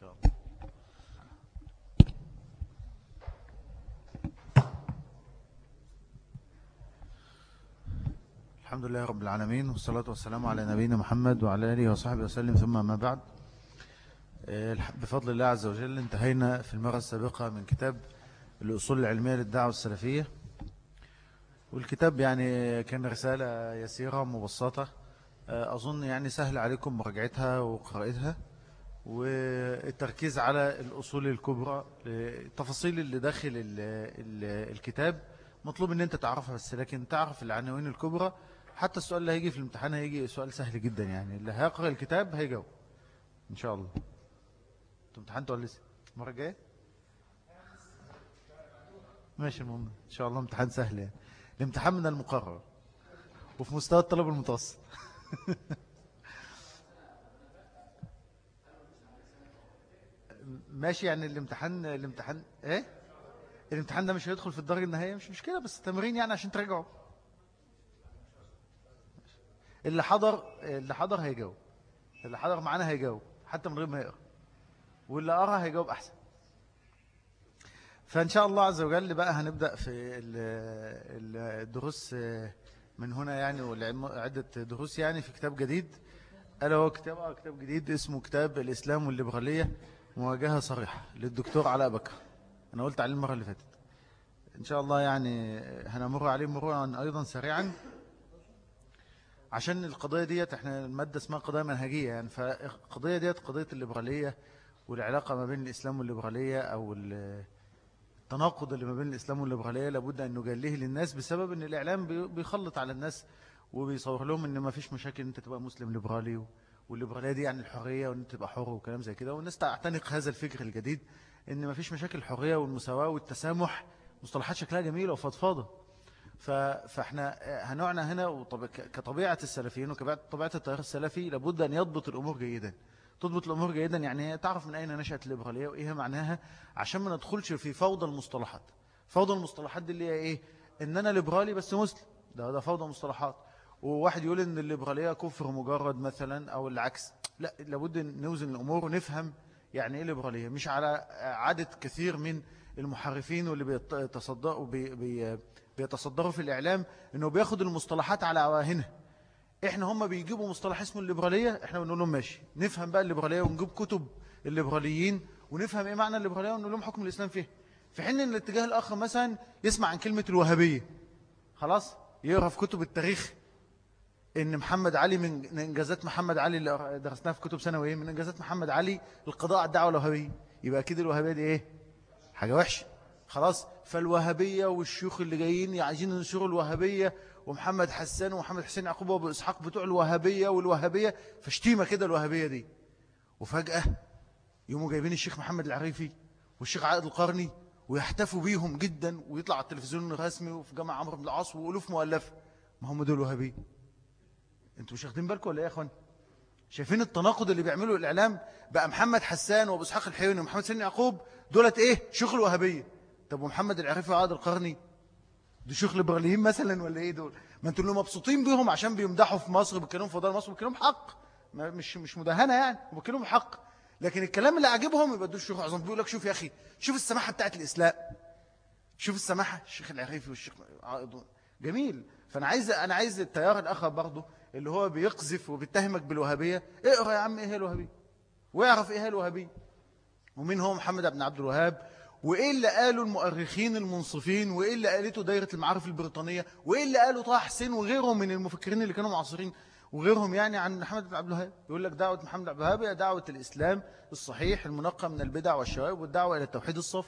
شاء الله. الحمد لله رب العالمين والصلاة والسلام على نبينا محمد وعلى آله وصحبه وسلم. ثم ما بعد آه، بفضل الله عز وجل انتهينا في المرة السابقة من كتاب الأصول العلمية للدعوة السلفية. والكتاب يعني كان رسالة يسيرة مبسطة آه، أظن يعني سهل عليكم مراجعتها وقراءتها والتركيز على الأصول الكبرى التفاصيل اللي داخل الكتاب مطلوب إن أنت تعرفها بس لكن تعرف العناوين الكبرى حتى السؤال اللي هيجي في الامتحان هيجي سؤال سهل جدا يعني. اللي هيقرأ الكتاب هيجاوب إن شاء الله. أنتوا امتحنتوا ولا لسه؟ المرة الجاية؟ ماشي المهم إن شاء الله امتحان سهل يعني. الامتحان من المقرر وفي مستوى الطلب المتوسط. ماشي يعني الامتحان الامتحان إيه؟ الامتحان ده مش هيدخل في الدرجة النهائية؟ مش مشكلة بس تمرين يعني عشان تراجعوا اللي حضر اللي حضر هيجاوب. اللي حضر معانا هيجاوب حتى من غير ما يقرأ. واللي قرأ هيجاوب أحسن. فإن شاء الله عز وجل بقى هنبدأ في الدروس من هنا يعني وعده دروس يعني في كتاب جديد. ألا هو كتاب كتاب جديد اسمه كتاب الإسلام والليبرالية. مواجهة صريحة للدكتور علاء بكر. أنا قلت عليه المرة اللي فاتت. إن شاء الله يعني هنمر عليه مرورا أيضا سريعا. عشان القضية ديت إحنا المادة اسمها قضايا منهجية يعني فالقضية ديت قضية الليبرالية والعلاقة ما بين الإسلام والليبرالية أو التناقض اللي ما بين الإسلام والليبرالية لابد أن نجليه للناس بسبب أن الإعلام بيخلط على الناس وبيصور لهم أن ما فيش مشاكل أن أنت تبقى مسلم ليبرالي والليبرالية دي يعني الحرية وأن أنت تبقى حر وكلام زي كده والناس تعتنق هذا الفكر الجديد أن ما فيش مشاكل الحرية والمساواة والتسامح مصطلحات شكلها جميلة وفضفاضة. فإحنا هنوعنا هنا كطبيعة السلفيين وكطبيعة التيار السلفي لابد أن يضبط الأمور جيدا. تضبط الأمور جيدا يعني تعرف من أين نشأت الليبرالية وإيه معناها عشان ما ندخلش في فوضى المصطلحات. فوضى المصطلحات دي اللي هي إيه؟ إن أنا ليبرالي بس مسلم. ده ده فوضى مصطلحات. وواحد يقول إن الليبرالية كفر مجرد مثلا أو العكس. لا لابد نوزن الأمور ونفهم يعني إيه ليبرالية. مش على عدد كثير من المحرفين واللي بيتصدقوا بي بي بيتصدروا في الإعلام أنه بياخد المصطلحات على عواهنها إحنا هم بيجيبوا مصطلح اسمه الليبرالية إحنا بنقول لهم ماشي. نفهم بقى الليبرالية ونجيب كتب الليبراليين ونفهم إيه معنى الليبرالية ونقول لهم حكم الإسلام فيه. في حين أن الاتجاه الآخر مثلا يسمع عن كلمة الوهابية. خلاص؟ يقرأ في كتب التاريخ. إن محمد علي من إنجازات محمد علي اللي درسناها في كتب سنوية من إنجازات محمد علي القضاء على الدعوة الوهابية. يبقى أكيد الوهابية دي إيه؟ حاجة وحشة. خلاص. فالوهابية والشيوخ اللي جايين عايزين ينشروا الوهابية ومحمد حسان ومحمد حسين يعقوب وابو إسحاق بتوع الوهابية والوهابية. فاشتيمة كده الوهابية دي. وفجأة يوموا جايبين الشيخ محمد العريفي والشيخ عائد القرني ويحتفوا بيهم جدا ويطلع على التلفزيون الرسمي وفي جامع عمرو بن العاص وألوف مؤلفة. ما هم دول وهابية أنتوا مش واخدين بالكم ولا إيه يا إخوان؟ شايفين التناقض اللي بيعمله الإعلام بقى محمد حسان وأبو إسحاق الحيوني ومحمد سن يعقوب دولت إيه؟ شيخ الوهابية. طب ومحمد العريفي وعاد القرني؟ دي شيخ ليبراليين مثلا ولا إيه دول؟ ما أنتوا اللي مبسوطين بيهم عشان بيمدحوا في مصر بيتكلموا في مصر بيتكلموا حق. مش مش مدهنة يعني وبيتكلموا حق. لكن الكلام اللي عاجبهم يبقى دول شيوخ عظام بيقول لك شوف يا أخي شوف السماحة بتاعت الاسلام شوف السماحة الشيخ العريفي والشيخ جميل. فأنا عايز أنا عايز التيار الأخر برضه. اللي هو بيقذف وبيتهمك بالوهابية. اقرأ يا عم إيه هي الوهابية؟ واعرف إيه هي الوهابية. ومين هو محمد بن عبد الوهاب؟ وإيه اللي قالوا المؤرخين المنصفين؟ وإيه اللي قالته دايرة المعارف البريطانية؟ وإيه اللي قالوا طه حسين وغيرهم من المفكرين اللي كانوا معاصرين؟ وغيرهم يعني عن محمد بن عبد الوهاب. يقول لك دعوة محمد بن عبد الوهاب هي دعوة الإسلام الصحيح المنقى من البدع والشوائب والدعوة إلى التوحيد الصف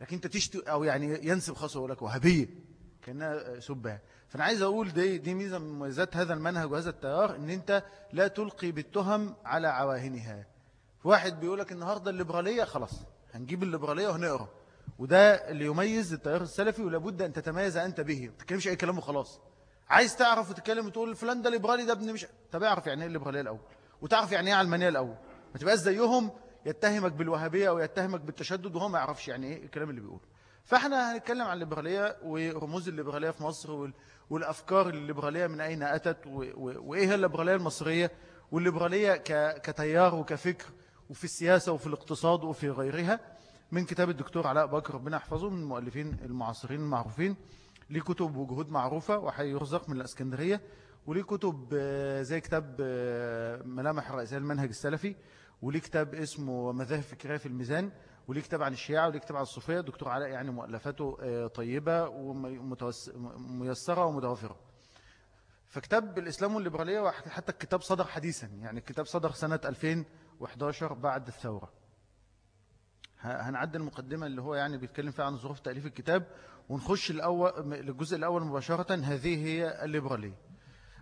لكن أنت تشتي أو يعني ينسب خاصة يقول لك وهابية. كأنها سبها فأنا عايز أقول دي, دي ميزة من مميزات هذا المنهج وهذا التيار أن أنت لا تلقي بالتهم على عواهنها. واحد بيقول لك النهاردة الليبرالية خلاص هنجيب الليبرالية وهنقرأ. وده اللي يميز التيار السلفي ولابد أن تتميز أنت به. ما تتكلمش أي كلام وخلاص. عايز تعرف وتتكلم وتقول فلان ده ليبرالي ده ابن مش طب اعرف يعني إيه الليبرالية الأول؟ وتعرف يعني إيه علمانية الأول؟ ما تبقاش زيهم يتهمك بالوهابية أو يتهمك بالتشدد وهو ما يعرفش يعني إيه الكلام اللي بيقوله. فاحنا هنتكلم عن الليبرالية ورموز الليبرالية في مصر والأفكار الليبرالية من أين أتت وإيه هي الليبرالية المصرية؟ والليبرالية كتيار وكفكر وفي السياسة وفي الاقتصاد وفي غيرها. من كتاب الدكتور علاء بكر ربنا يحفظه من المؤلفين المعاصرين المعروفين ليه كتب وجهود معروفة وحي يرزق من الأسكندرية وليه كتب آه، زي كتاب آه، ملامح رئيسية المنهج السلفي وليه كتاب اسمه مذاهب فكرية في الميزان وليه كتاب عن الشيعة وليه كتاب عن الصوفية الدكتور علاء يعني مؤلفاته آه، طيبة وميسرة ومتوفرة. فكتاب الإسلام والليبرالية وحتى الكتاب صدر حديثا يعني الكتاب صدر سنة 2011 بعد الثورة. هنعدي المقدمة اللي هو يعني بيتكلم فيها عن ظروف تأليف الكتاب ونخش الأول للجزء الأول مباشرة هذه هي الليبرالية.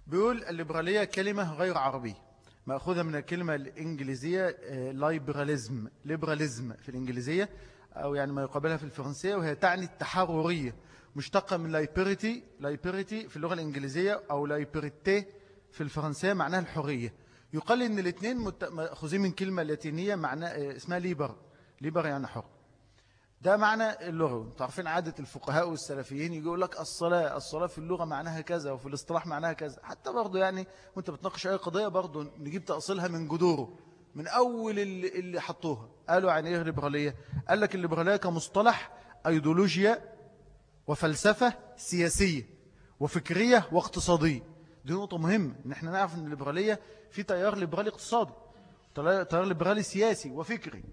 بيقول الليبرالية كلمة غير عربية. مأخوذة من الكلمة الإنجليزية لايبراليزم ليبراليزم في الإنجليزية أو يعني ما يقابلها في الفرنسية وهي تعني التحررية مشتقة من liberty liberty في اللغة الإنجليزية أو liberté في الفرنسية معناها الحرية. يقال إن الاثنين مأخوذين من كلمة لاتينية معنى اسمها liber. liber يعني حر. ده معنى اللغة. تعرفين عادة الفقهاء والسلفيين يقول لك الصلاة الصلاة في اللغة معناها كذا وفي الاصطلاح معناها كذا. حتى برضو يعني وانت بتناقش أي قضية برضو نجيب تأصيلها من جذوره من أول اللي, اللي حطوها. قالوا عن إيه الليبرالية؟ قال لك الليبرالية كمصطلح أيديولوجيا وفلسفة سياسية وفكرية واقتصادية. دي نقطة مهمة إن إحنا نعرف إن الليبرالية في تيار ليبرالي اقتصادي تيار ليبرالي سياسي وفكري.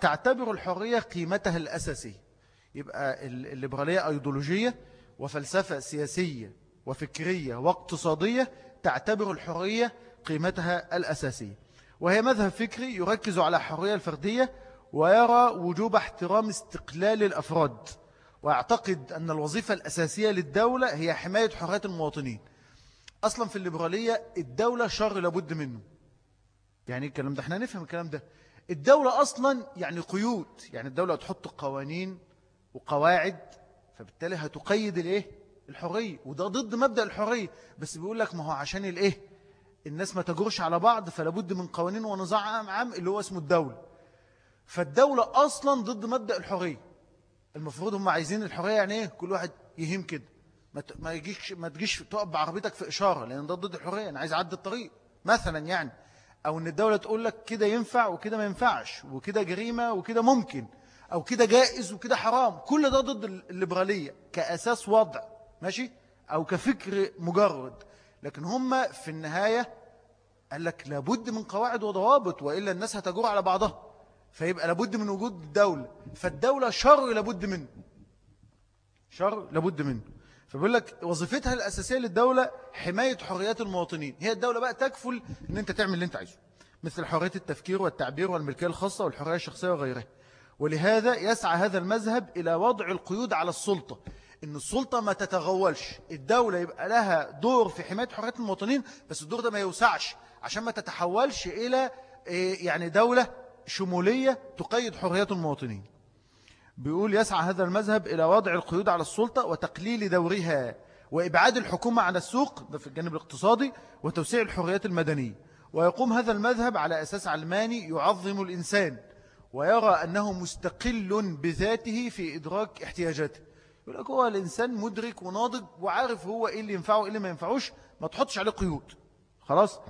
تعتبر الحرية قيمتها الأساسية. يبقى الليبرالية أيديولوجية وفلسفة سياسية وفكرية واقتصادية تعتبر الحرية قيمتها الأساسية. وهي مذهب فكري يركز على الحرية الفردية ويرى وجوب احترام استقلال الأفراد. ويعتقد أن الوظيفة الأساسية للدولة هي حماية حريات المواطنين. أصلا في الليبرالية الدولة شر لابد منه. يعني الكلام ده؟ إحنا نفهم الكلام ده. الدولة أصلا يعني قيود يعني الدولة تحط قوانين وقواعد فبالتالي هتقيد الإيه؟ الحرية وده ضد مبدأ الحرية. بس بيقول لك ما هو عشان الإيه؟ الناس ما تجرش على بعض فلابد من قوانين ونظام عام اللي هو اسمه الدولة. فالدولة أصلا ضد مبدأ الحرية. المفروض هم عايزين الحرية يعني إيه؟ كل واحد يهم كده. ما يجيش ما تجيش تقف بعربيتك في إشارة لأن ده ضد الحرية. أنا عايز أعدي الطريق مثلا يعني. أو أن الدولة تقول لك كده ينفع وكده ما ينفعش وكده جريمة وكده ممكن أو كده جائز وكده حرام. كل ده ضد الليبرالية كأساس وضع ماشي؟ أو كفكر مجرد. لكن هم في النهاية قال لك لابد من قواعد وضوابط وإلا الناس هتجور على بعضها. فيبقى لابد من وجود الدولة فالدولة شر لابد منه. شر لابد منه. فبيقول لك وظيفتها الأساسية للدولة حماية حريات المواطنين. هي الدولة بقى تكفل إن أنت تعمل اللي أنت عايزه مثل حرية التفكير والتعبير والملكية الخاصة والحرية الشخصية وغيرها. ولهذا يسعى هذا المذهب إلى وضع القيود على السلطة إن السلطة ما تتغولش. الدولة يبقى لها دور في حماية حريات المواطنين بس الدور ده ما يوسعش. عشان ما تتحولش إلى إيه، يعني دولة شمولية تقيد حريات المواطنين. بيقول يسعى هذا المذهب إلى وضع القيود على السلطة وتقليل دورها وإبعاد الحكومة عن السوق ده في الجانب الاقتصادي وتوسيع الحريات المدنية. ويقوم هذا المذهب على أساس علماني يعظم الإنسان ويرى أنه مستقل بذاته في إدراك احتياجاته. يقول لك هو الإنسان مدرك وناضج وعارف هو إيه اللي ينفعه وإيه اللي ما ينفعوش ما تحطش عليه قيود. خلاص؟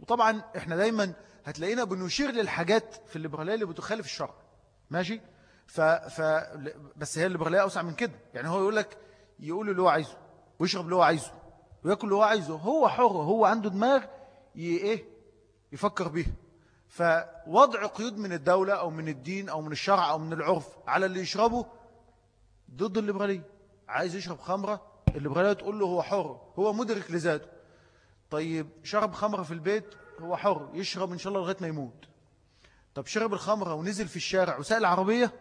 وطبعا إحنا دايما هتلاقينا بنشير للحاجات في الليبرالية اللي بتخالف الشرع. ماشي؟ ف... ف... بس هي الليبرالية أوسع من كده. يعني هو يقول لك يقول اللي هو عايزه ويشرب اللي هو عايزه ويأكل اللي هو عايزه. هو حر هو عنده دماغ ي... إيه؟ يفكر بيها. فوضع قيود من الدولة أو من الدين أو من الشرع أو من العرف على اللي يشربه ضد الليبرالية عايز يشرب خمرة الليبرالية تقول له هو حر هو مدرك لذاته. طيب شرب خمرة في البيت هو حر يشرب إن شاء الله لغاية ما يموت. طب شرب الخمرة ونزل في الشارع وسائل العربية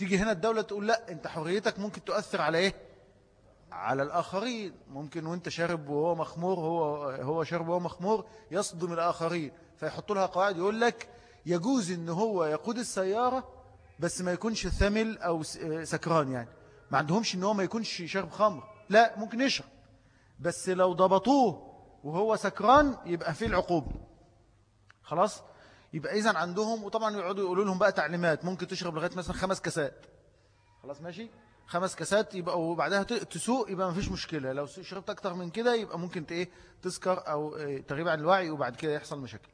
تيجي هنا الدولة تقول لا انت حريتك ممكن تؤثر على إيه؟ على الآخرين. ممكن وانت شارب وهو مخمور هو هو شارب وهو مخمور يصدم الآخرين. فيحطوا لها قواعد يقول لك يجوز إن هو يقود السيارة بس ما يكونش ثمل أو سكران يعني. ما عندهمش إن هو ما يكونش شارب خمر. لا ممكن يشرب. بس لو ضبطوه وهو سكران يبقى فيه العقوبة. خلاص؟ يبقى إذن عندهم وطبعا يقعدوا يقولوا لهم بقى تعليمات ممكن تشرب لغاية مثلا خمس كاسات. خلاص ماشي؟ خمس كاسات يبقى وبعدها تسوق يبقى ما فيش مشكلة. لو شربت أكتر من كده يبقى ممكن إيه تسكر أو إيه، تغيب عن الوعي وبعد كده يحصل مشاكل.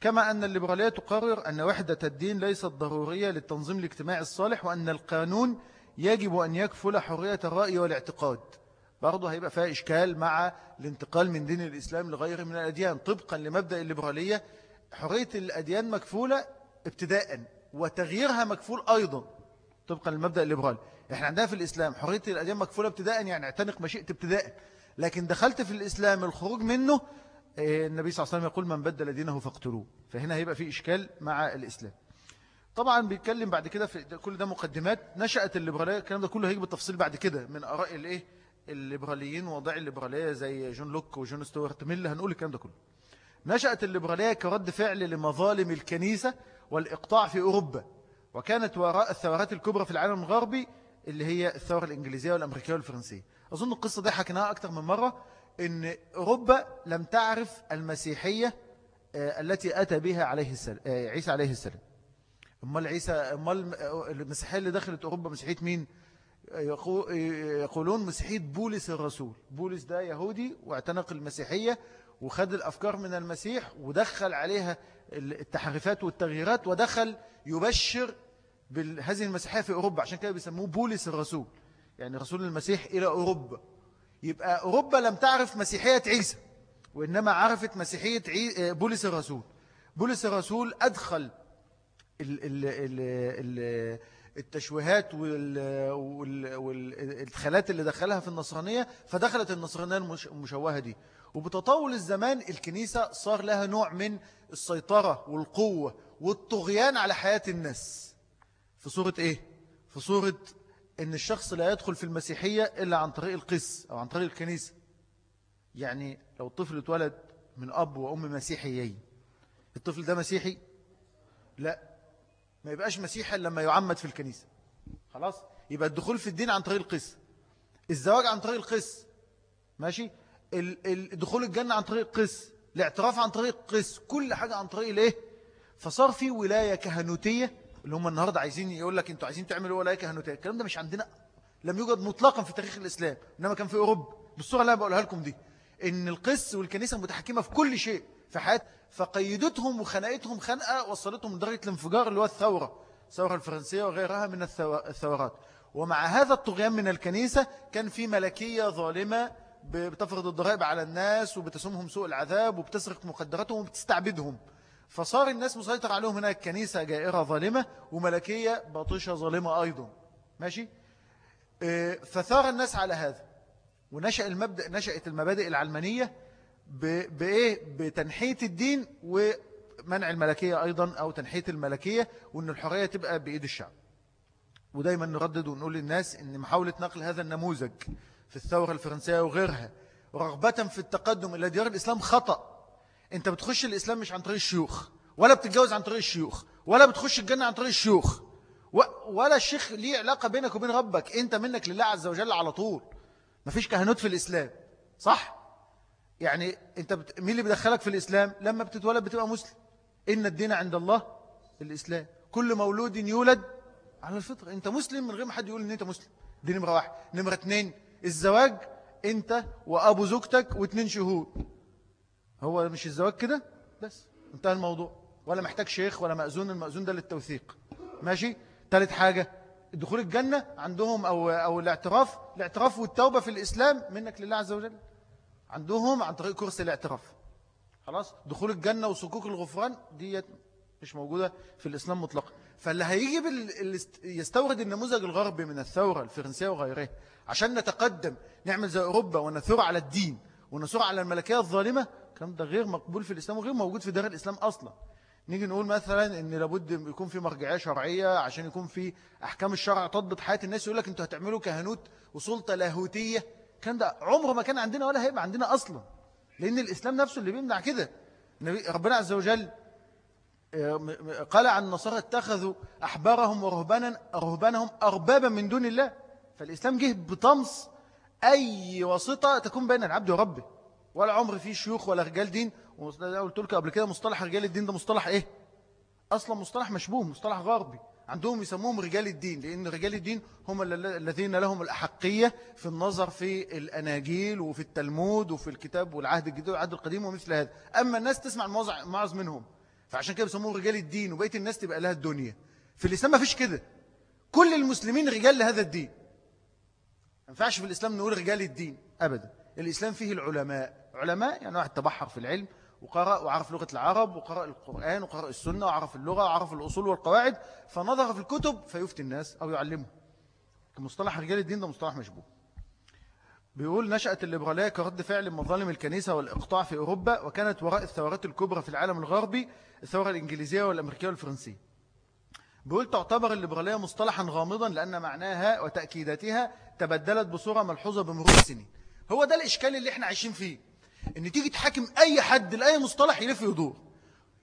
كما أن الليبرالية تقرر أن وحدة الدين ليست ضرورية للتنظيم الاجتماعي الصالح وأن القانون يجب أن يكفل حرية الرأي والاعتقاد. برضه هيبقى فيها إشكال مع الانتقال من دين الإسلام لغيره من الأديان طبقا لمبدأ الليبرالية حرية الأديان مكفولة ابتداء وتغييرها مكفول أيضا طبقا للمبدأ الليبرالي. إحنا عندنا في الإسلام حرية الأديان مكفولة ابتداء يعني اعتنق مشيئة ابتداء لكن دخلت في الإسلام الخروج منه إيه، النبي صلى الله عليه وسلم يقول من بدل دينه فاقتلوه فهنا هيبقى في إشكال مع الإسلام. طبعا بيتكلم بعد كده في كل ده مقدمات نشأت الليبرالية الكلام ده كله هيجي بالتفصيل بعد كده من آراء الإيه؟ الليبراليين ووضع الليبرالية زي جون لوك وجون ستوارت ميل هنقول الكلام ده كله. نشأت الليبرالية كرد فعل لمظالم الكنيسة والإقطاع في أوروبا وكانت وراء الثورات الكبرى في العالم الغربي اللي هي الثورة الإنجليزية والأمريكية والفرنسية. أظن القصة دي حكيناها أكثر من مرة إن أوروبا لم تعرف المسيحية آه، التي أتى بها عليه السلام آه، عيسى عليه السلام. أمال عيسى أمال المسيحية اللي دخلت أوروبا مسيحية مين؟ يقولون مسيحية بولس الرسول. بولس ده يهودي واعتنق المسيحية وخد الأفكار من المسيح ودخل عليها التحريفات والتغييرات ودخل يبشر بهذه المسيحية في أوروبا. عشان كده بيسموه بولس الرسول. يعني رسول المسيح إلى أوروبا. يبقى أوروبا لم تعرف مسيحية عيسى وإنما عرفت مسيحية بولس الرسول. بولس الرسول أدخل التشويهات والادخالات اللي دخلها في النصرانية فدخلت النصرانية المشوهة دي. وبتطول الزمان الكنيسة صار لها نوع من السيطرة والقوة والطغيان على حياة الناس في صورة إيه؟ في صورة إن الشخص لا يدخل في المسيحية إلا عن طريق القس أو عن طريق الكنيسة يعني لو الطفل اتولد من أب وأم مسيحيين الطفل ده مسيحي؟ لا ما يبقاش مسيحي لما يعمد في الكنيسة خلاص؟ يبقى الدخول في الدين عن طريق القس الزواج عن طريق القس ماشي؟ دخول الجنة عن طريق قس الاعتراف عن طريق قس كل حاجة عن طريق الايه؟ فصار في ولاية كهنوتية اللي هم النهاردة عايزين يقول لك أنتوا عايزين تعملوا ولاية كهنوتية. الكلام ده مش عندنا لم يوجد مطلقا في تاريخ الإسلام إنما كان في أوروبا. بالصورة اللي أنا بقولها لكم دي إن القس والكنيسة متحكمة في كل شيء في حياة فقيدتهم وخنقتهم خنقة وصلتهم لدرجة الانفجار اللي هو الثورة الثورة الفرنسية وغيرها من الثورات. ومع هذا الطغيان من الكنيسة كان في ملكية ظالمة بتفرض الضرائب على الناس وبتسمهم سوء العذاب وبتسرق مقدراتهم وبتستعبدهم. فصار الناس مسيطر عليهم هناك. كنيسة جائرة ظالمة وملكية باطشة ظالمة أيضا. ماشي؟ آه، فثار الناس على هذا. ونشأ المبدأ نشأت المبادئ العلمانية بإيه؟ بتنحية الدين ومنع الملكية أيضا أو تنحية الملكية وأن الحرية تبقى بإيد الشعب. ودايما نردد ونقول للناس أن محاولة نقل هذا النموذج في الثورة الفرنسية وغيرها. رغبة في التقدم إلى ديار الإسلام خطأ. أنت بتخش الإسلام مش عن طريق الشيوخ ولا بتتجوز عن طريق الشيوخ ولا بتخش الجنة عن طريق الشيوخ ولا الشيخ ليه علاقة بينك وبين ربك. أنت منك لله عز وجل على طول. مفيش كهنوت في الإسلام. صح؟ يعني أنت بت... مين اللي بيدخلك في الإسلام؟ لما بتتولد بتبقى مسلم. إن الدين عند الله الإسلام. كل مولود يولد على الفطر أنت مسلم من غير ما حد يقول أن أنت مسلم. دي نمرة واحد. نمرة اثنين الزواج انت وابو زوجتك واثنين شهود. هو مش الزواج كده؟ بس. انتهى الموضوع. ولا محتاج شيخ ولا مأذون المأذون ده للتوثيق. ماشي؟ ثالث حاجة دخول الجنة عندهم أو, أو الاعتراف الاعتراف والتوبة في الإسلام منك لله عز وجل. عندهم عن طريق كرسي الاعتراف. خلاص؟ دخول الجنة وصكوك الغفران دي مش موجودة في الإسلام مطلقا. فاللي هيجي يستورد النموذج الغربي من الثورة الفرنسية وغيرها عشان نتقدم نعمل زي أوروبا ونثور على الدين ونثور على الملكية الظالمة الكلام ده غير مقبول في الإسلام وغير موجود في دار الإسلام أصلا. نيجي نقول مثلا إن لابد يكون في مرجعية شرعية عشان يكون في أحكام الشرع تضبط حياة الناس يقول لك أنتوا هتعملوا كهنوت وسلطة لاهوتية. كان ده عمره ما كان عندنا ولا هيبقى عندنا أصلا لأن الإسلام نفسه اللي بيمنع كده. ربنا عز وجل قال عن النصارى اتخذوا أحبارهم ورهبانا رهبانهم أربابا من دون الله. فالإسلام جه بطمس أي واسطة تكون بين العبد وربه. ولا عمر فيه شيوخ ولا رجال دين. قلت لك قبل كده مصطلح رجال الدين ده مصطلح إيه؟ أصلا مصطلح مشبوه مصطلح غربي. عندهم يسموهم رجال الدين لأن رجال الدين هم الذين لهم الأحقية في النظر في الأناجيل وفي التلمود وفي الكتاب والعهد الجديد والعهد القديم ومثل هذا. أما الناس تسمع المعظ منهم. فعشان كده بيسموه رجال الدين وبقية الناس تبقى لها الدنيا. في الإسلام ما فيش كده. كل المسلمين رجال لهذا الدين. ما ينفعش في الإسلام نقول رجال الدين أبدا. الإسلام فيه العلماء. علماء يعني واحد تبحر في العلم وقرأ وعرف لغة العرب وقرأ القرآن وقرأ السنة وعرف اللغة وعرف الأصول والقواعد فنظر في الكتب فيفتي الناس أو يعلمهم. مصطلح رجال الدين ده مصطلح مشبوه. بيقول نشأت الليبرالية كرد فعل مظالم الكنيسة والإقطاع في أوروبا وكانت وراء الثورات الكبرى في العالم الغربي الثورة الإنجليزية والأمريكية والفرنسية. بيقول تعتبر الليبرالية مصطلحا غامضا لأن معناها وتأكيداتها تبدلت بصورة ملحوظة بمرور السنين. هو ده الإشكال اللي إحنا عايشين فيه إن تيجي تحاكم أي حد لأي مصطلح يلف يدور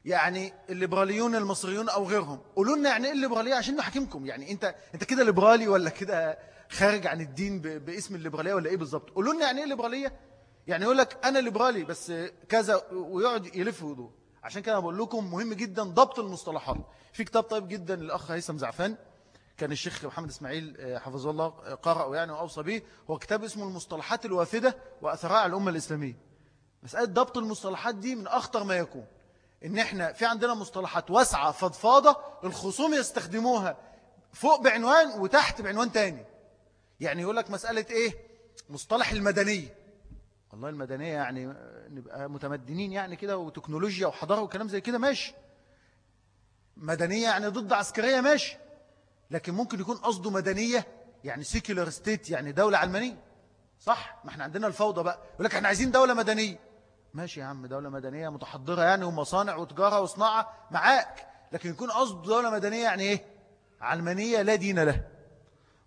يعني الليبراليون المصريون أو غيرهم. قولوا لنا يعني إيه الليبرالية عشان نحاكمكم. يعني أنت أنت كده ليبرالي ولا كده خارج عن الدين باسم الليبرالية ولا إيه بالظبط؟ قولوا لنا يعني إيه الليبرالية؟ يعني يقول لك أنا ليبرالي بس كذا ويقعد يلف ويدور. عشان كده بقول لكم مهم جدا ضبط المصطلحات. في كتاب طيب جدا للأخ هيثم زعفان كان الشيخ محمد إسماعيل آه، حفظه الله قرأه يعني وأوصى به. هو كتاب اسمه المصطلحات الوافدة وأثراء على الأمة الإسلامية. مسألة ضبط المصطلحات دي من أخطر ما يكون. إن إحنا في عندنا مصطلحات واسعة فضفاضة الخصوم يستخدموها فوق بعنوان وتحت بعنوان تاني. يعني يقول لك مسألة إيه؟ مصطلح المدنية والله المدنية يعني نبقى متمدنين يعني كده وتكنولوجيا وحضارة وكلام زي كده ماشي. مدنية يعني ضد عسكرية ماشي. لكن ممكن يكون قصده مدنية يعني secular state يعني دولة علمانية. صح؟ ما إحنا عندنا الفوضى بقى. يقول لك إحنا عايزين دولة مدنية. ماشي يا عم دولة مدنية متحضرة يعني ومصانع وتجارة وصناعة معاك. لكن يكون قصده دولة مدنية يعني إيه؟ علمانية لا دين له.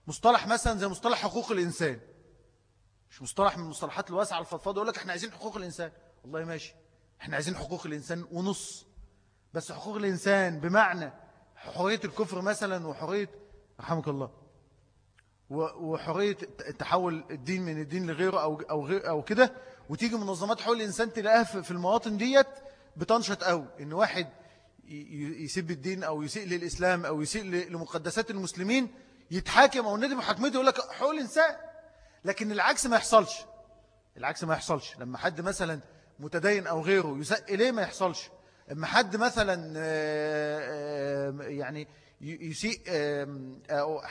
مصطلح مثلا زي مصطلح حقوق الإنسان. مش مصطلح من المصطلحات الواسعة الفضفاضة يقول لك إحنا عايزين حقوق الإنسان. والله ماشي. إحنا عايزين حقوق الإنسان ونص. بس حقوق الإنسان بمعنى حرية الكفر مثلا وحرية رحمك الله وحرية تحول الدين من الدين لغيره أو, أو, غير أو كده وتيجي منظمات حقوق الإنسان تلاقيها في المواطن ديت بتنشط قوي إن واحد يسب الدين أو يسيء للإسلام أو يسيء لمقدسات المسلمين يتحاكم أو ندم محاكمته يقول لك حقوق الإنسان لكن العكس ما يحصلش. العكس ما يحصلش. لما حد مثلا متدين أو غيره يساء إليه ما يحصلش. لما حد مثلا آه، آه، يعني يسيء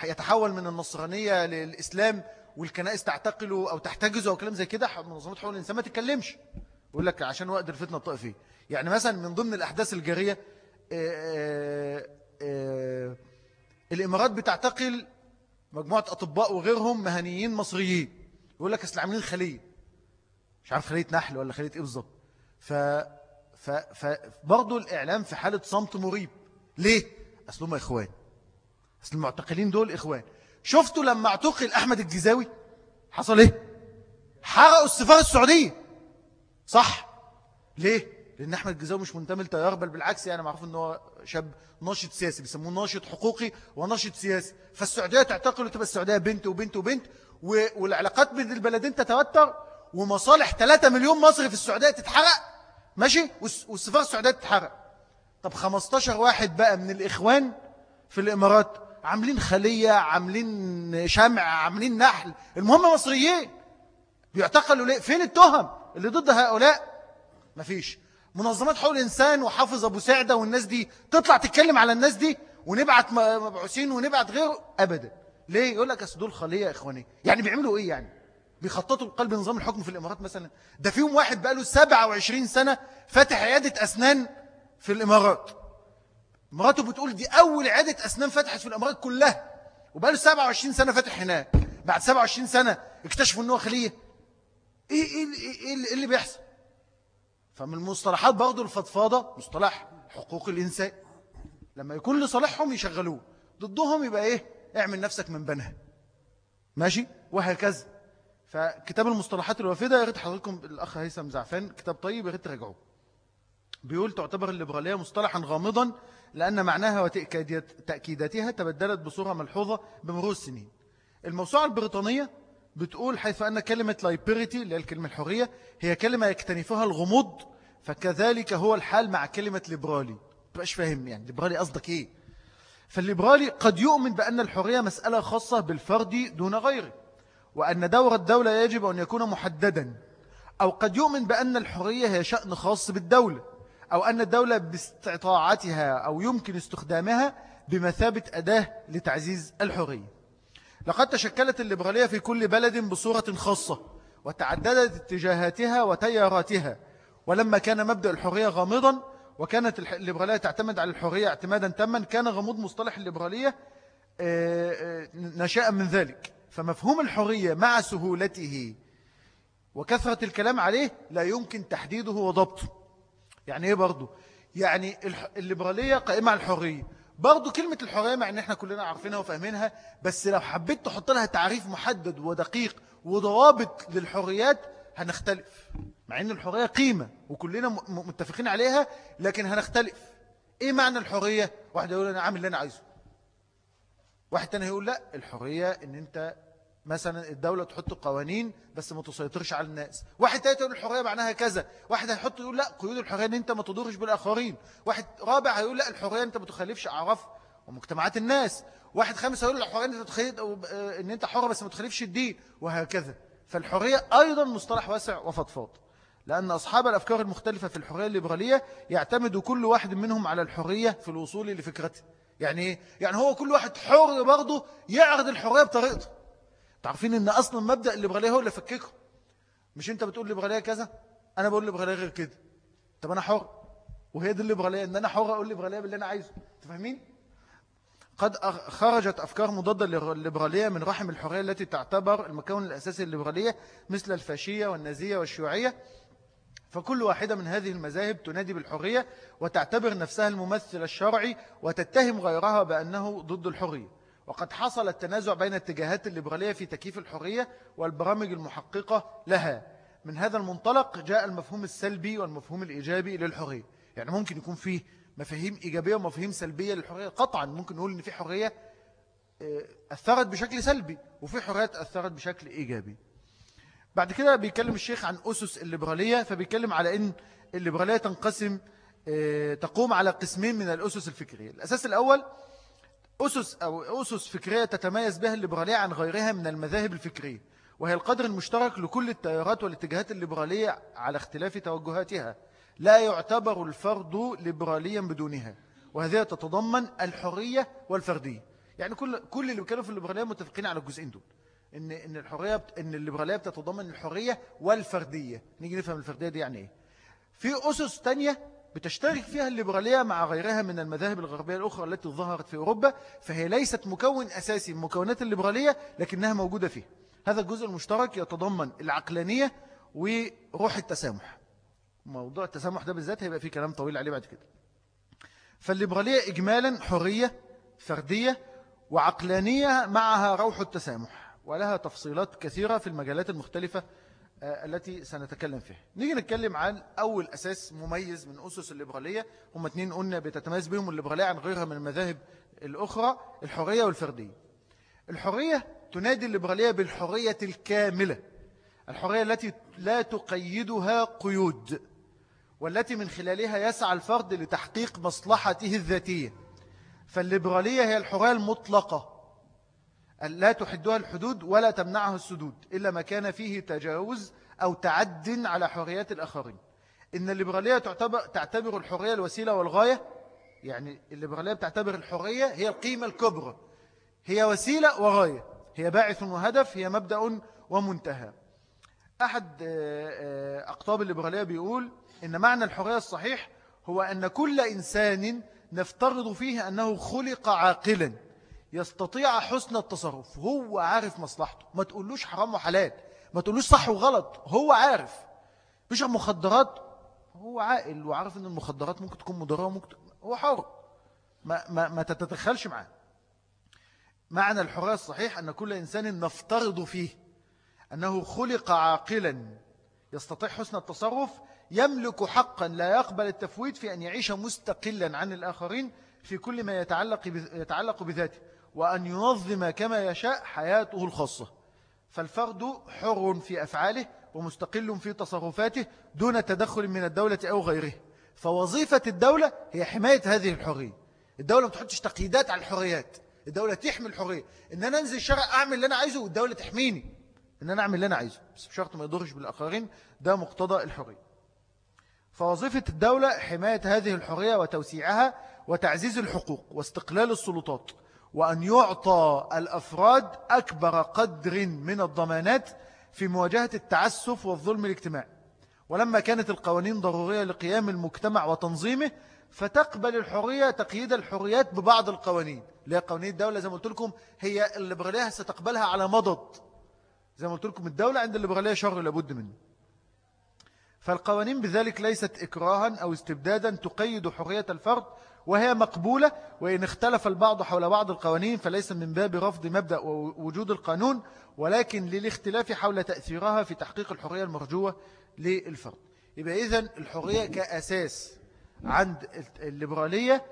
يتحول من النصرانية للإسلام والكنائس تعتقله أو تحتجزه أو كلام زي كده منظمات حقوق الإنسان ما تتكلمش. يقول لك عشان وقت الفتنة الطائفية يعني مثلا من ضمن الأحداث الجارية آه، الإمارات بتعتقل مجموعة أطباء وغيرهم مهنيين مصريين يقول لك أصل عاملين خلية مش عارف خلية نحل ولا خلية إيه بالظبط ف... ف... فبرضه الإعلام في حالة صمت مريب ليه؟ أصلهم إخوان أصل المعتقلين دول إخوان شفتوا لما اعتقل أحمد الجزاوي حصل إيه؟ حرقوا السفارة السعودية صح؟ ليه؟ لأن أحمد الجزاوي مش منتمي لتيار بل بالعكس يعني معروف أنه شاب ناشط سياسي بيسموه ناشط حقوقي وناشط سياسي. فالسعودية تعتقل وتبقى السعودية بنت وبنت وبنت والعلاقات بين البلدين تتوتر ومصالح 3 مليون مصري في السعودية تتحرق. ماشي؟ والسفارة السعودية تتحرق. طب 15 واحد بقى من الإخوان في الإمارات عاملين خلية عاملين شمع عاملين نحل. المهم مصريين. بيعتقلوا ليه؟ فين التهم اللي ضد هؤلاء؟ مفيش. منظمات حقوق الإنسان وحافظ أبو سعدة والناس دي تطلع تتكلم على الناس دي ونبعت مبعوثين ونبعت غيره أبدا. ليه؟ يقول لك أصل دول خلية إخوانية يعني بيعملوا إيه يعني؟ بيخططوا لقلب نظام الحكم في الإمارات مثلا. ده فيهم واحد بقاله 27 سنة فاتح عيادة أسنان في الإمارات. مراته بتقول دي أول عيادة أسنان فتحت في الإمارات كلها. وبقاله 27 سنة فاتح هناك. بعد 27 سنة اكتشفوا أنه خلية. إيه, إيه, إيه, إيه اللي بيحصل؟ فمن المصطلحات برضو الفضفاضة مصطلح حقوق الإنسان. لما يكون لصالحهم يشغلوه ضدهم يبقى إيه؟ اعمل نفسك من بنها. ماشي؟ وهكذا. فكتاب المصطلحات الوافدة يا ريت حضرتكم الأخ هيثم زعفان كتاب طيب يا ريت تراجعوه. بيقول تعتبر الليبرالية مصطلحا غامضا لأن معناها وتأكيداتها تبدلت بصورة ملحوظة بمرور السنين. الموسوعة البريطانية بتقول حيث أن كلمة liberty اللي هي الكلمة الحرية هي كلمة يكتنفها الغموض فكذلك هو الحال مع كلمة ليبرالي تبقاش فاهم يعني ليبرالي قصدك إيه. فالليبرالي قد يؤمن بأن الحرية مسألة خاصة بالفرد دون غيره وأن دور الدولة يجب أن يكون محددا. أو قد يؤمن بأن الحرية هي شأن خاص بالدولة أو أن الدولة باستطاعتها أو يمكن استخدامها بمثابة أداة لتعزيز الحرية. لقد تشكلت الليبرالية في كل بلد بصورة خاصة وتعددت اتجاهاتها وتياراتها. ولما كان مبدأ الحرية غامضا وكانت الليبرالية تعتمد على الحرية اعتمادا تاما كان غموض مصطلح الليبرالية آه، آه، نشاء من ذلك. فمفهوم الحرية مع سهولته وكثرة الكلام عليه لا يمكن تحديده وضبطه. يعني إيه برضو؟ يعني الليبرالية قائمة على الحرية. برضو كلمة الحرية مع إن إحنا كلنا عارفينها وفاهمينها بس لو حبيت تحط لها تعريف محدد ودقيق وضوابط للحريات هنختلف. مع إن الحرية قيمة وكلنا متفقين عليها لكن هنختلف. إيه معنى الحرية؟ واحد يقول أنا عامل اللي أنا عايزه. واحد تاني يقول لا الحرية إن أنت مثلا الدولة تحط قوانين بس ما تسيطرش على الناس. واحد تاني يقول الحرية معناها كذا. واحد هيحط يقول لا قيود الحرية إن أنت ما تضرش بالآخرين. واحد رابع هيقول لا الحرية أنت ما تخالفش أعراف ومجتمعات الناس. واحد خامس هيقول الحرية أنت إن أنت حر بس ما تخالفش الدين وهكذا. فالحرية أيضا مصطلح واسع وفضفاض. لأن أصحاب الأفكار المختلفة في الحرية الليبرالية يعتمد كل واحد منهم على الحرية في الوصول لفكرته. يعني إيه؟ يعني هو كل واحد حر برضه يعرض الحرية بطريقته. تعرفين إن أصلا مبدأ الليبرالية هو اللي فككه. مش أنت بتقول الليبرالية كذا؟ أنا بقول الليبرالية غير كده. طب أنا حر. وهي دي الليبرالية إن أنا حر أقول الليبرالية باللي أنا عايزه. تفهمين قد خرجت أفكار مضادة للليبرالية من رحم الحرية التي تعتبر المكون الأساسي للليبرالية مثل الفاشية والنازية والشيوعية. فكل واحدة من هذه المذاهب تنادي بالحرية وتعتبر نفسها الممثل الشرعي وتتهم غيرها بأنه ضد الحرية. وقد حصل التنازع بين اتجاهات الليبرالية في تكييف الحرية والبرامج المحققة لها. من هذا المنطلق جاء المفهوم السلبي والمفهوم الإيجابي للحرية. يعني ممكن يكون فيه مفاهيم إيجابية ومفاهيم سلبية للحرية. قطعا ممكن نقول إن في حرية آه، أثرت بشكل سلبي وفي حريات أثرت بشكل إيجابي. بعد كده بيتكلم الشيخ عن أسس الليبرالية فبيتكلم على أن الليبرالية تنقسم آه، تقوم على قسمين من الأسس الفكرية. الأساس الأول أسس أو أسس فكرية تتميز بها الليبرالية عن غيرها من المذاهب الفكرية وهي القدر المشترك لكل التيارات والاتجاهات الليبرالية على اختلاف توجهاتها. لا يعتبر الفرد ليبراليا بدونها وهذه تتضمن الحرية والفردية. يعني كل كل اللي بيتكلموا في الليبرالية متفقين على الجزئين دول ان إن الحرية إن الليبرالية بتتضمن الحرية والفردية. نيجي نفهم الفردية دي يعني إيه؟ في أسس تانية بتشترك فيها الليبرالية مع غيرها من المذاهب الغربية الأخرى التي ظهرت في أوروبا فهي ليست مكون أساسي من مكونات الليبرالية لكنها موجودة فيه. هذا الجزء المشترك يتضمن العقلانية وروح التسامح. موضوع التسامح ده بالذات هيبقى فيه كلام طويل عليه بعد كده. فالليبرالية إجمالا حرية فردية وعقلانية معها روح التسامح ولها تفصيلات كثيرة في المجالات المختلفة التي سنتكلم فيها. نيجي نتكلم عن أول أساس مميز من أسس الليبرالية. هم اتنين قلنا بتتميز بهم الليبرالية عن غيرها من المذاهب الأخرى الحرية والفردية. الحرية تنادي الليبرالية بالحرية الكاملة الحرية التي لا تقيدها قيود والتي من خلالها يسعى الفرد لتحقيق مصلحته الذاتية. فالليبرالية هي الحرية المطلقة. لا تحدها الحدود ولا تمنعها السدود إلا ما كان فيه تجاوز أو تعد على حريات الآخرين. إن الليبرالية تعتبر, تعتبر الحرية الوسيلة والغاية يعني الليبرالية بتعتبر الحرية هي القيمة الكبرى. هي وسيلة وغاية. هي باعث وهدف هي مبدأ ومنتهى. أحد آه، آه، أقطاب الليبرالية بيقول إن معنى الحرية الصحيح هو أن كل إنسان نفترض فيه أنه خلق عاقلا. يستطيع حسن التصرف هو عارف مصلحته. ما تقولوش حرام وحلال ما تقولوش صح وغلط هو عارف. مش المخدرات هو عاقل وعارف إن المخدرات ممكن تكون مضرة وممكن هو حر. ما, ما, ما تتدخلش معاه. معنى الحرية الصحيح أن كل إنسان نفترض فيه أنه خلق عاقلا. يستطيع حسن التصرف يملك حقا. لا يقبل التفويت في أن يعيش مستقلا عن الآخرين في كل ما يتعلق, يتعلق بذاته. وأن ينظم كما يشاء حياته الخاصة. فالفرد حر في أفعاله ومستقل في تصرفاته دون تدخل من الدولة أو غيره. فوظيفة الدولة هي حماية هذه الحرية. الدولة ما تحطش تقييدات على الحريات. الدولة تحمي الحرية. إن أنا أنزل الشارع أعمل اللي أنا عايزه والدولة تحميني. إن أنا أعمل اللي أنا عايزه. بس بشرط ما يضرش بالآخرين ده مقتضى الحرية. فوظيفة الدولة حماية هذه الحرية وتوسيعها وتعزيز الحقوق واستقلال السلطات. وأن يعطى الأفراد أكبر قدر من الضمانات في مواجهة التعسف والظلم الاجتماعي. ولما كانت القوانين ضرورية لقيام المجتمع وتنظيمه فتقبل الحرية تقييد الحريات ببعض القوانين. اللي هي قوانين الدولة زي ما قلت لكم هي الليبرالية ستقبلها على مضض. زي ما قلت لكم الدولة عند الليبرالية شر لابد منه. فالقوانين بذلك ليست إكراها أو استبدادا تقيد حرية الفرد وهي مقبولة وإن اختلف البعض حول بعض القوانين فليس من باب رفض مبدأ وجود القانون ولكن للاختلاف حول تأثيرها في تحقيق الحرية المرجوة للفرد. يبقى إذن الحرية كأساس عند الليبرالية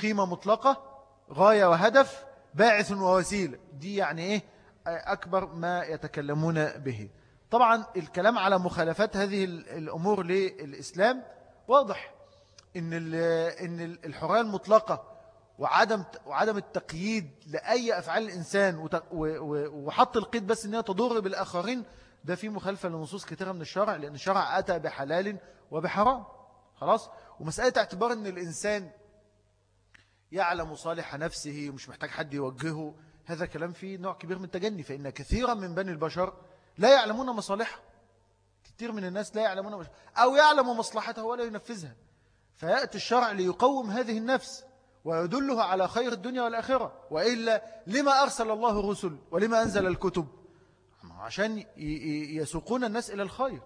قيمة مطلقة غاية وهدف باعث ووسيلة. دي يعني إيه؟ أكبر ما يتكلمون به. طبعا الكلام على مخالفات هذه الأمور للإسلام واضح إن إن الحرية المطلقة وعدم وعدم التقييد لأي أفعال الإنسان وحط القيد بس إنها تضر بالآخرين ده في مخالفة لنصوص كثيرة من الشرع لأن الشرع أتى بحلال وبحرام. خلاص؟ ومسألة اعتبار أن الإنسان يعلم صالح نفسه ومش محتاج حد يوجهه هذا كلام فيه نوع كبير من التجني فإن كثيرا من بني البشر لا يعلمون مصالحه. كثير من الناس لا يعلمون مصالحه أو يعلم مصلحته ولا ينفذها. فيأتي الشرع ليقوم هذه النفس ويدلها على خير الدنيا والآخرة. وإلا لما أرسل الله الرسل ولما أنزل الكتب؟ عشان يسوقون الناس إلى الخير.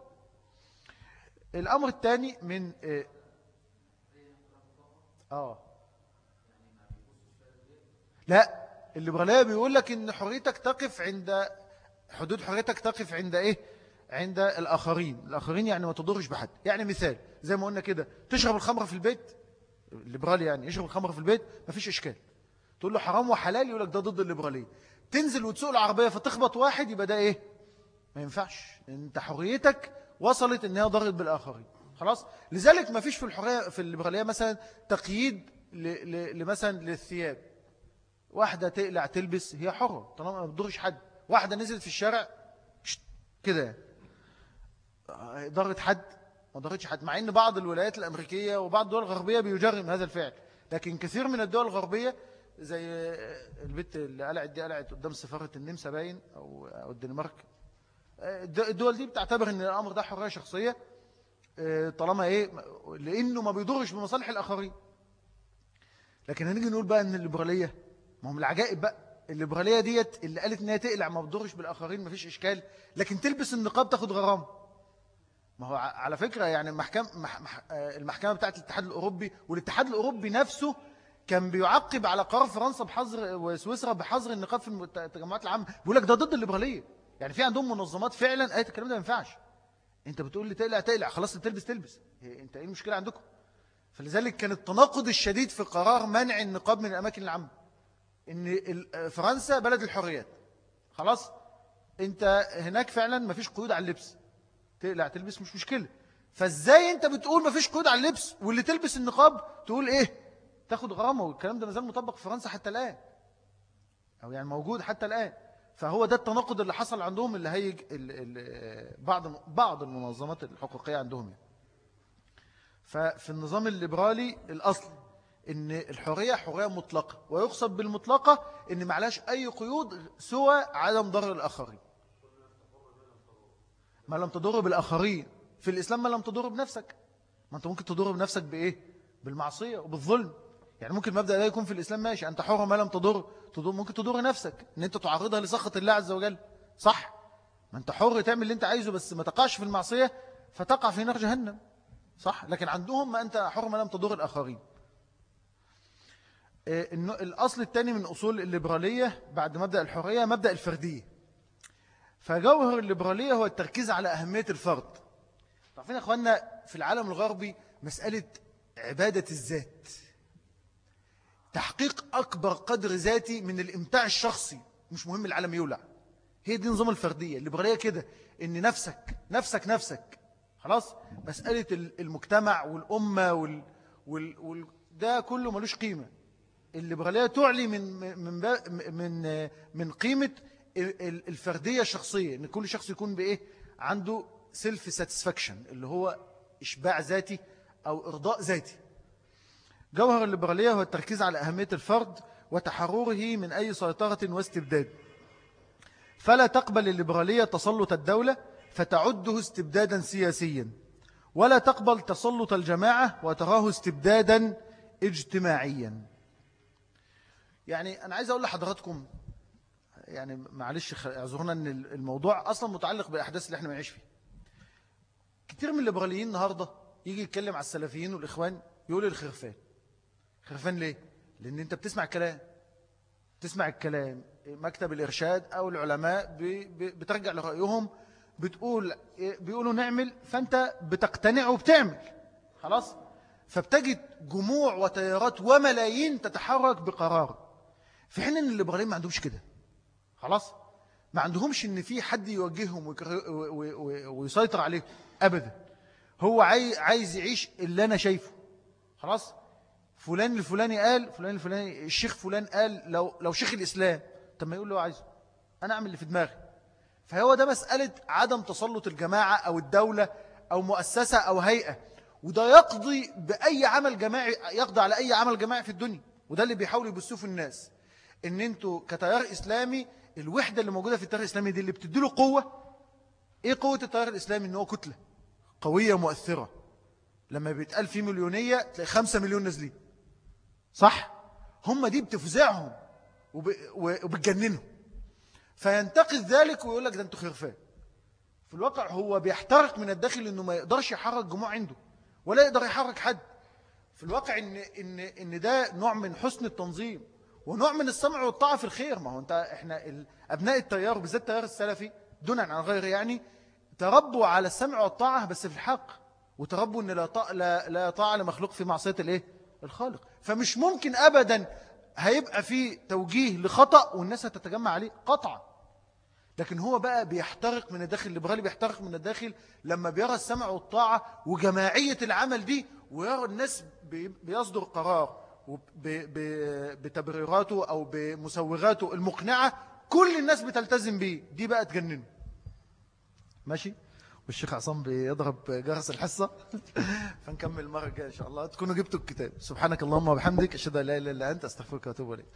الأمر الثاني من آه, آه. لا الليبرالية بيقول لك إن حريتك تقف عند حدود حريتك تقف عند إيه؟ عند الآخرين. الآخرين يعني ما تضرش بحد. يعني مثال زي ما قلنا كده تشرب الخمر في البيت الليبرالي يعني يشرب الخمر في البيت ما فيش إشكال. تقول له حرام وحلال يقول لك ده ضد الليبرالية. تنزل وتسوق العربية فتخبط واحد يبقى ده إيه؟ ما ينفعش. أنت حريتك وصلت إن هي ضرت بالآخرين. خلاص؟ لذلك ما فيش في الحرية في الليبرالية مثلا تقييد لمثلا للثياب. واحدة تقلع تلبس هي حرة طالما ما بتضرش حد. واحدة نزلت في الشارع كده ضرت حد ما ضرتش حد مع إن بعض الولايات الأمريكية وبعض الدول الغربية بيجرم هذا الفعل. لكن كثير من الدول الغربية زي البت اللي قلعت دي قلعت قدام سفارة النمسا باين أو الدنمارك. الدول دي بتعتبر إن الأمر ده حرية شخصية آه، طالما إيه لأنه ما بيضرش بمصالح الآخرين. لكن هنيجي نقول بقى إن الليبرالية ما هم العجائب بقى. الليبرالية ديت اللي قالت انها تقلع ما بتضرش بالآخرين ما فيش إشكال. لكن تلبس النقاب تاخد غرام. ما هو على فكرة يعني المحكمة آه، المحكمة بتاعت الاتحاد الأوروبي والاتحاد الأوروبي نفسه كان بيعقب على قرار فرنسا بحظر وسويسرا بحظر النقاب في التجمعات العامة. بيقول لك ده ضد الليبرالية يعني في عندهم منظمات فعلا إيه الكلام ده ما ينفعش. أنت بتقول لي تقلع تقلع. خلاص تلبس تلبس. أنت إيه المشكلة عندكم؟ فلذلك كان التناقض الشديد في قرار منع النقاب من الأماكن العامة. إن فرنسا بلد الحريات. خلاص؟ أنت هناك فعلا ما فيش قيود على اللبس. تقلع تلبس مش مشكلة. فإزاي أنت بتقول ما فيش قيود على اللبس واللي تلبس النقاب تقول إيه؟ تاخد غرامة والكلام ده مازال مطبق في فرنسا حتى الآن. أو يعني موجود حتى الآن. فهو ده التناقض اللي حصل عندهم اللي هيج بعض بعض المنظمات الحقوقية عندهم يعني. ففي النظام الليبرالي الأصل إن الحرية حرية مطلقة ويقصد بالمطلقة إن معلاش أي قيود سوى عدم ضرر الآخرين. ما لم تضر بالآخرين. في الإسلام ما لم تضر بنفسك. ما أنت ممكن تضر بنفسك بإيه؟ بالمعصية وبالظلم. يعني ممكن المبدأ ده يكون في الإسلام ماشي أنت حر ما لم تضر ممكن تضر نفسك أن أنت تعرضها لسخط الله عز وجل. صح. ما أنت حر تعمل اللي أنت عايزه بس ما تقعش في المعصية فتقع في نار جهنم. صح. لكن عندهم ما أنت حر ما لم تضر الآخرين. الأصل الثاني من أصول الليبرالية بعد مبدأ الحرية مبدأ الفردية. فجوهر الليبرالية هو التركيز على أهمية الفرد. تعرفين يا أخوانا في العالم الغربي مسألة عبادة الذات. تحقيق أكبر قدر ذاتي من الإمتاع الشخصي. مش مهم العالم يولع. هي دي نظام الفردية. الليبرالية كده إن نفسك نفسك نفسك. خلاص؟ مسألة المجتمع والأمة وال... وال... وال... ده كله ملوش قيمة. الليبرالية تعلي من من من من قيمة الفردية الشخصية إن كل شخص يكون بإيه؟ عنده self satisfaction اللي هو إشباع ذاتي أو إرضاء ذاتي. جوهر الليبرالية هو التركيز على أهمية الفرد وتحرره من أي سيطرة واستبداد. فلا تقبل الليبرالية تسلط الدولة فتعده استبدادا سياسيا. ولا تقبل تسلط الجماعة وتراه استبدادا اجتماعيا. يعني أنا عايز أقول لحضراتكم يعني معلش أعذرونا أن الموضوع أصلا متعلق بالأحداث اللي إحنا بنعيش فيها. كتير من الليبراليين النهاردة يجي يتكلم على السلفيين والإخوان يقول الخرفان. خرفان ليه؟ لأن أنت بتسمع كلام تسمع الكلام. مكتب الإرشاد أو العلماء بترجع لرأيهم بتقول بيقولوا نعمل فأنت بتقتنع وبتعمل. خلاص؟ فبتجد جموع وتيارات وملايين تتحرك بقرار في حين إن الليبراليين ما عندهمش كده. خلاص؟ ما عندهمش إن في حد يوجههم ويسيطر عليهم ابدا. هو عايز يعيش اللي أنا شايفه. خلاص؟ فلان الفلاني قال فلان الفلاني الشيخ فلان قال لو لو شيخ الإسلام. طب ما يقول له عايزه. أنا أعمل اللي في دماغي. فهو ده مسألة عدم تسلط الجماعة أو الدولة أو مؤسسة أو هيئة. وده يقضي بأي عمل جماعي يقضي على أي عمل جماعي في الدنيا. وده اللي بيحاولوا يبثوه في الناس. ان أنتوا كتيار إسلامي الوحدة اللي موجودة في التيار الإسلامي دي اللي بتديله قوة. إيه قوة التيار الإسلامي؟ ان هو كتلة قوية مؤثرة. لما بيتقال فيه مليونية تلاقي خمسة مليون نازلين. صح؟ هم دي بتفزعهم وبتجننهم. فينتقد ذلك ويقول لك ده أنتوا خرفان. في الواقع هو بيحترق من الداخل انه ما يقدرش يحرك جموع عنده ولا يقدر يحرك حد. في الواقع ان ان ان ده نوع من حسن التنظيم. ونوع من السمع والطاعة في الخير. ما هو انت إحنا أبناء التيار بالذات التيار السلفي دون عن غيره يعني تربوا على السمع والطاعة بس في الحق وتربوا إن لا طاعه لا, لا طاعة لمخلوق في معصية الإيه؟ الخالق. فمش ممكن ابدا هيبقى في توجيه لخطأ والناس هتتجمع عليه قطعا. لكن هو بقى بيحترق من الداخل الليبرالي بيحترق من الداخل لما بيرى السمع والطاعة وجماعية العمل دي ويرى الناس بيصدر قرار. بتبريراته أو بمسوغاته المقنعة كل الناس بتلتزم بيه. دي بقى تجننه. ماشي؟ والشيخ عصام بيضرب جرس الحصة. فنكمل المرة الجاية إن شاء الله. تكونوا جبتوا الكتاب. سبحانك اللهم وبحمدك. أشهد أن لا إله إلا أنت. أستغفرك وأتوب إليك.